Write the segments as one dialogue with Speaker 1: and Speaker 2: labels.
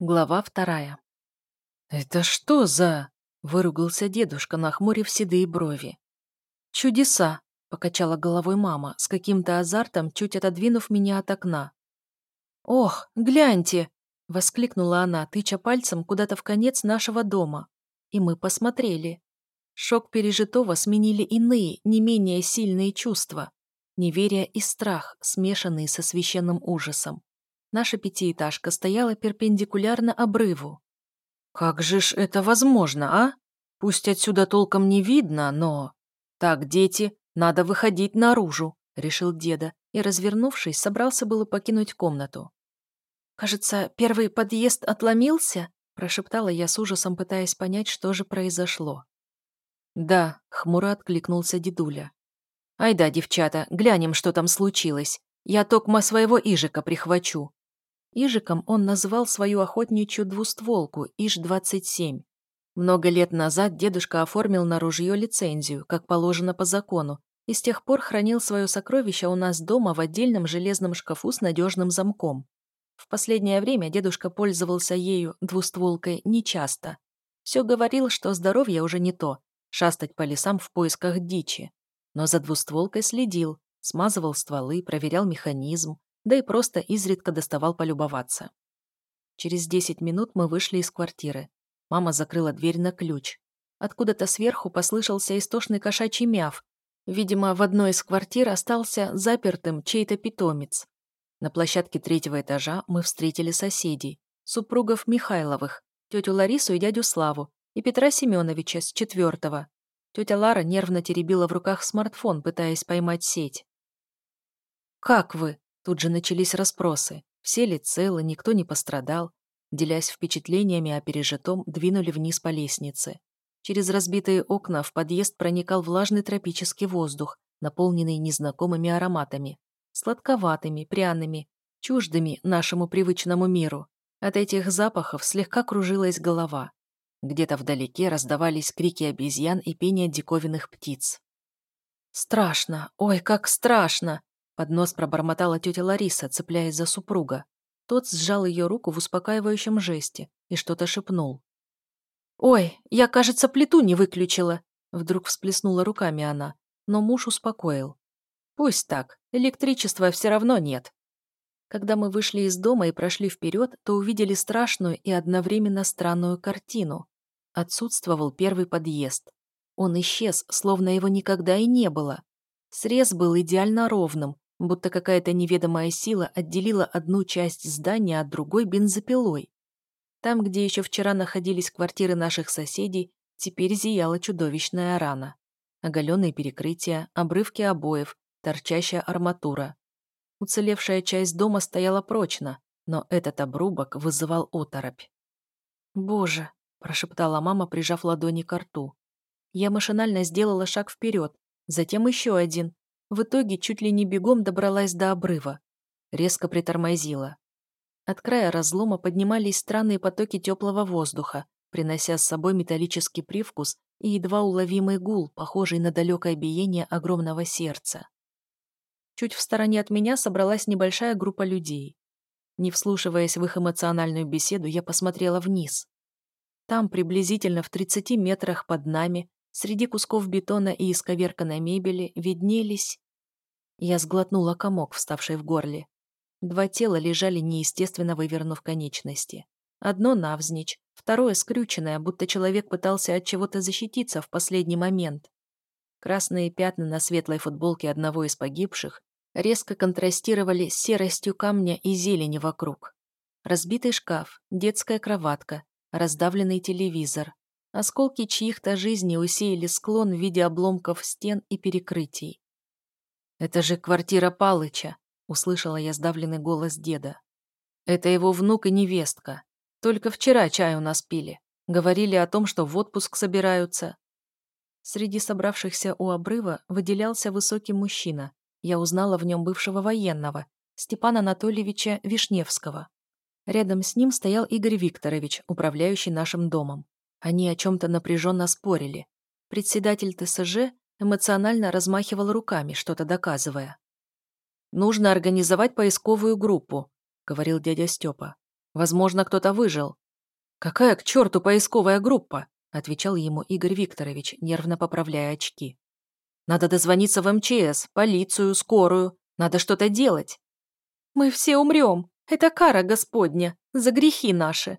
Speaker 1: Глава вторая. «Это что за...» — выругался дедушка, нахмурив седые брови. «Чудеса!» — покачала головой мама, с каким-то азартом, чуть отодвинув меня от окна. «Ох, гляньте!» — воскликнула она, тыча пальцем куда-то в конец нашего дома. И мы посмотрели. Шок пережитого сменили иные, не менее сильные чувства. Неверие и страх, смешанные со священным ужасом. Наша пятиэтажка стояла перпендикулярно обрыву. «Как же ж это возможно, а? Пусть отсюда толком не видно, но...» «Так, дети, надо выходить наружу», — решил деда, и, развернувшись, собрался было покинуть комнату. «Кажется, первый подъезд отломился?» — прошептала я с ужасом, пытаясь понять, что же произошло. «Да», — хмуро откликнулся дедуля. «Ай да, девчата, глянем, что там случилось. Я токма своего Ижика прихвачу. Ижиком он назвал свою охотничью двустволку Иж-27. Много лет назад дедушка оформил на ружье лицензию, как положено по закону, и с тех пор хранил свое сокровище у нас дома в отдельном железном шкафу с надежным замком. В последнее время дедушка пользовался ею, двустволкой, нечасто. Все говорил, что здоровье уже не то, шастать по лесам в поисках дичи. Но за двустволкой следил, смазывал стволы, проверял механизм, да и просто изредка доставал полюбоваться. Через десять минут мы вышли из квартиры. Мама закрыла дверь на ключ. Откуда-то сверху послышался истошный кошачий мяв. Видимо, в одной из квартир остался запертым чей-то питомец. На площадке третьего этажа мы встретили соседей, супругов Михайловых, тетю Ларису и дядю Славу, и Петра Семеновича с четвертого. Тетя Лара нервно теребила в руках смартфон, пытаясь поймать сеть. «Как вы?» Тут же начались расспросы. Все ли целы, никто не пострадал. Делясь впечатлениями о пережитом, двинули вниз по лестнице. Через разбитые окна в подъезд проникал влажный тропический воздух, наполненный незнакомыми ароматами. Сладковатыми, пряными, чуждыми нашему привычному миру. От этих запахов слегка кружилась голова. Где-то вдалеке раздавались крики обезьян и пение диковинных птиц. «Страшно! Ой, как страшно!» Под нос пробормотала тетя Лариса, цепляясь за супруга. Тот сжал ее руку в успокаивающем жесте и что-то шепнул. «Ой, я, кажется, плиту не выключила!» Вдруг всплеснула руками она, но муж успокоил. «Пусть так, электричества все равно нет». Когда мы вышли из дома и прошли вперед, то увидели страшную и одновременно странную картину. Отсутствовал первый подъезд. Он исчез, словно его никогда и не было. Срез был идеально ровным, будто какая-то неведомая сила отделила одну часть здания от другой бензопилой. Там, где еще вчера находились квартиры наших соседей, теперь зияла чудовищная рана. Оголенные перекрытия, обрывки обоев, торчащая арматура. Уцелевшая часть дома стояла прочно, но этот обрубок вызывал оторопь. «Боже!» – прошептала мама, прижав ладони к рту. Я машинально сделала шаг вперед, затем еще один, в итоге чуть ли не бегом добралась до обрыва. Резко притормозила. От края разлома поднимались странные потоки теплого воздуха, принося с собой металлический привкус и едва уловимый гул, похожий на далекое биение огромного сердца. Чуть в стороне от меня собралась небольшая группа людей. Не вслушиваясь в их эмоциональную беседу, я посмотрела вниз. Там, приблизительно в 30 метрах под нами, Среди кусков бетона и исковерканной мебели виднелись... Я сглотнула комок, вставший в горле. Два тела лежали неестественно вывернув конечности. Одно навзничь, второе скрюченное, будто человек пытался от чего-то защититься в последний момент. Красные пятна на светлой футболке одного из погибших резко контрастировали с серостью камня и зелени вокруг. Разбитый шкаф, детская кроватка, раздавленный телевизор, Осколки чьих-то жизней усеяли склон в виде обломков стен и перекрытий. «Это же квартира Палыча», — услышала я сдавленный голос деда. «Это его внук и невестка. Только вчера чай у нас пили. Говорили о том, что в отпуск собираются». Среди собравшихся у обрыва выделялся высокий мужчина. Я узнала в нем бывшего военного, Степана Анатольевича Вишневского. Рядом с ним стоял Игорь Викторович, управляющий нашим домом. Они о чем-то напряженно спорили. Председатель ТСЖ эмоционально размахивал руками, что-то доказывая. «Нужно организовать поисковую группу», — говорил дядя Степа. Возможно, кто-то выжил. «Какая к черту поисковая группа?» — отвечал ему Игорь Викторович, нервно поправляя очки. «Надо дозвониться в МЧС, полицию, скорую. Надо что-то делать». «Мы все умрем. Это кара Господня. За грехи наши».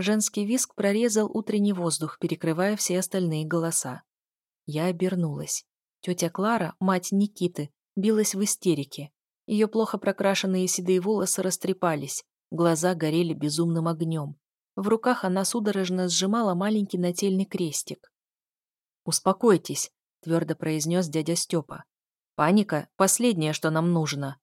Speaker 1: Женский виск прорезал утренний воздух, перекрывая все остальные голоса. Я обернулась. Тетя Клара, мать Никиты, билась в истерике. Ее плохо прокрашенные седые волосы растрепались, глаза горели безумным огнем. В руках она судорожно сжимала маленький нательный крестик. «Успокойтесь», — твердо произнес дядя Степа. «Паника — последнее, что нам нужно».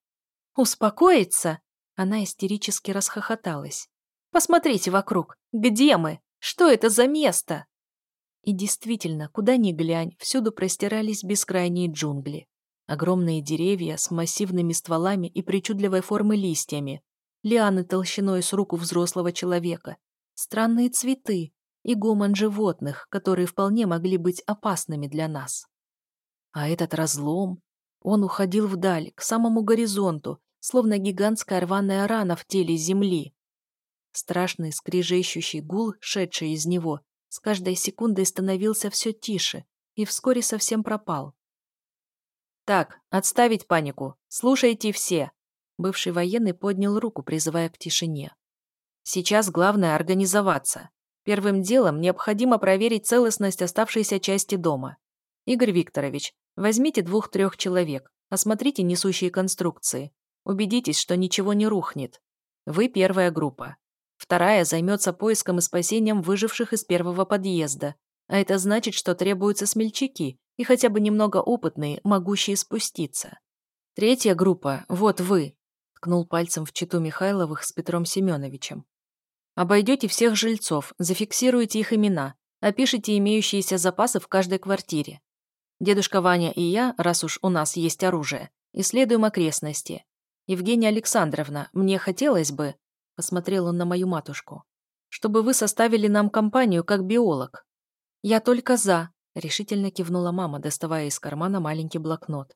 Speaker 1: «Успокоиться?» Она истерически расхохоталась. «Посмотрите вокруг. Где мы? Что это за место?» И действительно, куда ни глянь, всюду простирались бескрайние джунгли. Огромные деревья с массивными стволами и причудливой формы листьями, лианы толщиной с руку взрослого человека, странные цветы и гомон животных, которые вполне могли быть опасными для нас. А этот разлом, он уходил вдаль, к самому горизонту, словно гигантская рваная рана в теле земли. Страшный скрежещущий гул, шедший из него, с каждой секундой становился все тише и вскоре совсем пропал. «Так, отставить панику. Слушайте все!» Бывший военный поднял руку, призывая к тишине. «Сейчас главное организоваться. Первым делом необходимо проверить целостность оставшейся части дома. Игорь Викторович, возьмите двух-трех человек, осмотрите несущие конструкции. Убедитесь, что ничего не рухнет. Вы первая группа. Вторая займется поиском и спасением выживших из первого подъезда. А это значит, что требуются смельчаки и хотя бы немного опытные, могущие спуститься. Третья группа, вот вы, ткнул пальцем в читу Михайловых с Петром Семеновичем. Обойдете всех жильцов, зафиксируете их имена, опишите имеющиеся запасы в каждой квартире. Дедушка Ваня и я, раз уж у нас есть оружие, исследуем окрестности. Евгения Александровна, мне хотелось бы, посмотрел он на мою матушку, чтобы вы составили нам компанию как биолог. Я только за, решительно кивнула мама, доставая из кармана маленький блокнот.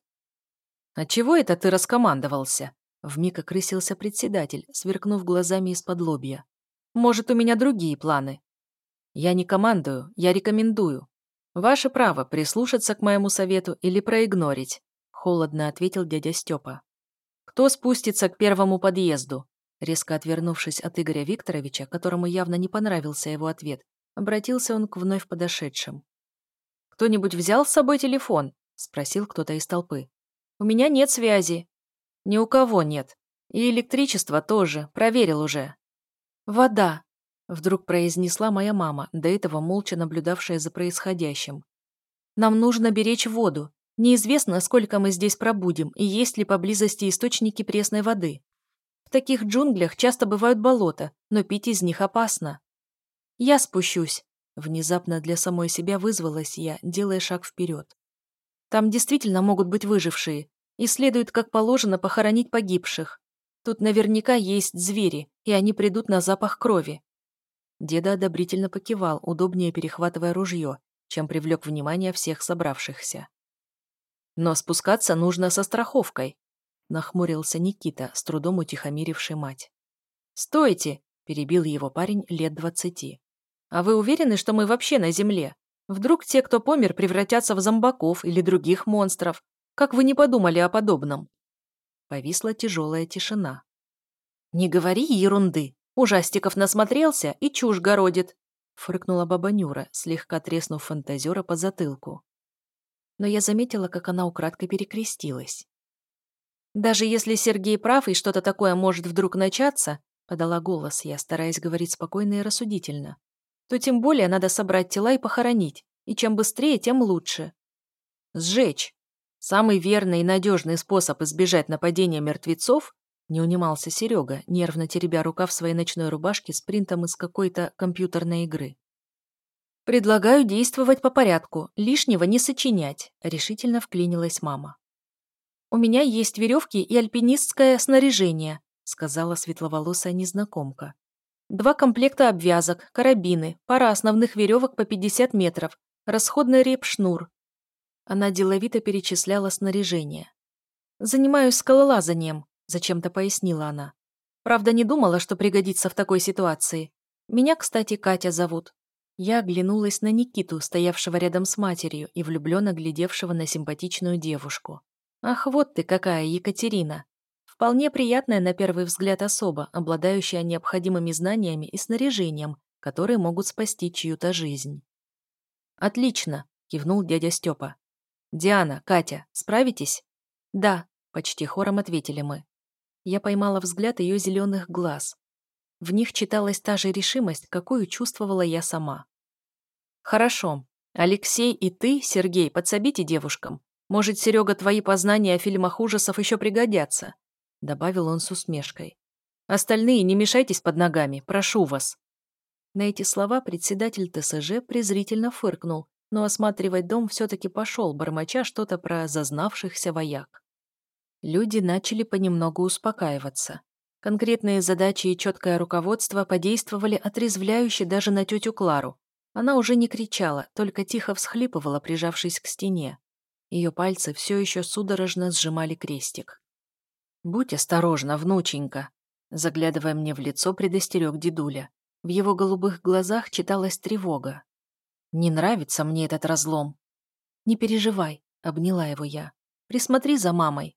Speaker 1: «А чего это ты раскомандовался?» Вмиг окрысился председатель, сверкнув глазами из-под лобья. «Может, у меня другие планы?» «Я не командую, я рекомендую. Ваше право прислушаться к моему совету или проигнорить», холодно ответил дядя Степа. «Кто спустится к первому подъезду?» Резко отвернувшись от Игоря Викторовича, которому явно не понравился его ответ, обратился он к вновь подошедшим. «Кто-нибудь взял с собой телефон?» – спросил кто-то из толпы. «У меня нет связи». «Ни у кого нет. И электричество тоже, проверил уже». «Вода», – вдруг произнесла моя мама, до этого молча наблюдавшая за происходящим. «Нам нужно беречь воду. Неизвестно, сколько мы здесь пробудем и есть ли поблизости источники пресной воды. В таких джунглях часто бывают болота, но пить из них опасно. Я спущусь. Внезапно для самой себя вызвалась я, делая шаг вперед. Там действительно могут быть выжившие, и следует, как положено, похоронить погибших. Тут наверняка есть звери, и они придут на запах крови. Деда одобрительно покивал, удобнее перехватывая ружье, чем привлек внимание всех собравшихся. Но спускаться нужно со страховкой, нахмурился Никита, с трудом утихомиривший мать. «Стойте!» – перебил его парень лет двадцати. «А вы уверены, что мы вообще на Земле? Вдруг те, кто помер, превратятся в зомбаков или других монстров? Как вы не подумали о подобном?» Повисла тяжелая тишина. «Не говори ерунды! Ужастиков насмотрелся и чушь городит!» фыркнула баба Нюра, слегка треснув фантазера по затылку. Но я заметила, как она украдкой перекрестилась. «Даже если Сергей прав и что-то такое может вдруг начаться», подала голос я, стараясь говорить спокойно и рассудительно, то тем более надо собрать тела и похоронить, и чем быстрее, тем лучше. Сжечь. Самый верный и надежный способ избежать нападения мертвецов не унимался Серега, нервно теребя рукав своей ночной рубашки с принтом из какой-то компьютерной игры. «Предлагаю действовать по порядку, лишнего не сочинять», — решительно вклинилась мама. «У меня есть веревки и альпинистское снаряжение», сказала светловолосая незнакомка. «Два комплекта обвязок, карабины, пара основных веревок по 50 метров, расходный реп-шнур». Она деловито перечисляла снаряжение. «Занимаюсь скалолазанием», зачем-то пояснила она. Правда, не думала, что пригодится в такой ситуации. Меня, кстати, Катя зовут. Я оглянулась на Никиту, стоявшего рядом с матерью и влюбленно глядевшего на симпатичную девушку. Ах, вот ты какая, Екатерина. Вполне приятная на первый взгляд особа, обладающая необходимыми знаниями и снаряжением, которые могут спасти чью-то жизнь. «Отлично!» – кивнул дядя Степа. «Диана, Катя, справитесь?» «Да», – почти хором ответили мы. Я поймала взгляд ее зеленых глаз. В них читалась та же решимость, какую чувствовала я сама. «Хорошо. Алексей и ты, Сергей, подсобите девушкам. Может, Серега, твои познания о фильмах ужасов еще пригодятся», добавил он с усмешкой. «Остальные не мешайтесь под ногами, прошу вас». На эти слова председатель ТСЖ презрительно фыркнул, но осматривать дом все-таки пошел, бормоча что-то про зазнавшихся вояк. Люди начали понемногу успокаиваться. Конкретные задачи и четкое руководство подействовали отрезвляюще даже на тетю Клару. Она уже не кричала, только тихо всхлипывала, прижавшись к стене. Ее пальцы все еще судорожно сжимали крестик. «Будь осторожна, внученька», заглядывая мне в лицо, предостерег дедуля. В его голубых глазах читалась тревога. «Не нравится мне этот разлом». «Не переживай», — обняла его я. «Присмотри за мамой.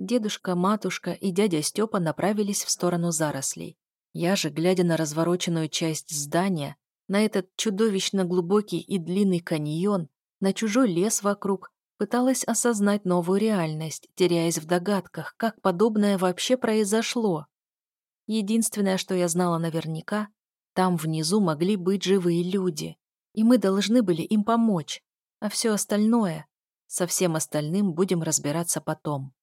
Speaker 1: Дедушка, матушка и дядя Степа направились в сторону зарослей. Я же, глядя на развороченную часть здания, на этот чудовищно глубокий и длинный каньон, на чужой лес вокруг, пыталась осознать новую реальность, теряясь в догадках, как подобное вообще произошло. Единственное, что я знала наверняка, там внизу могли быть живые люди, и мы должны были им помочь, а все остальное, со всем остальным будем разбираться потом.